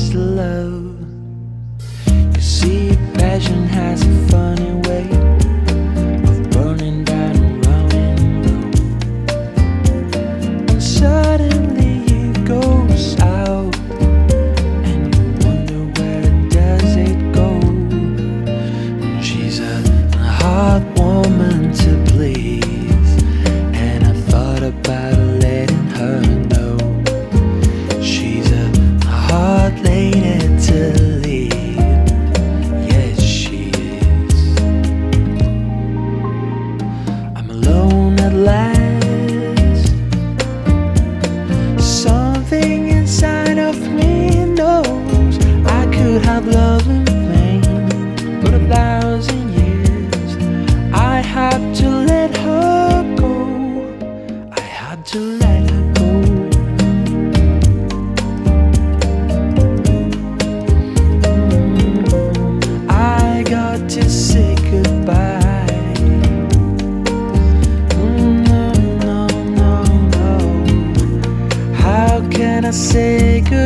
slow. You see, passion has a funny way. last. Something inside of me knows I could have love a thousand years. I have to let her.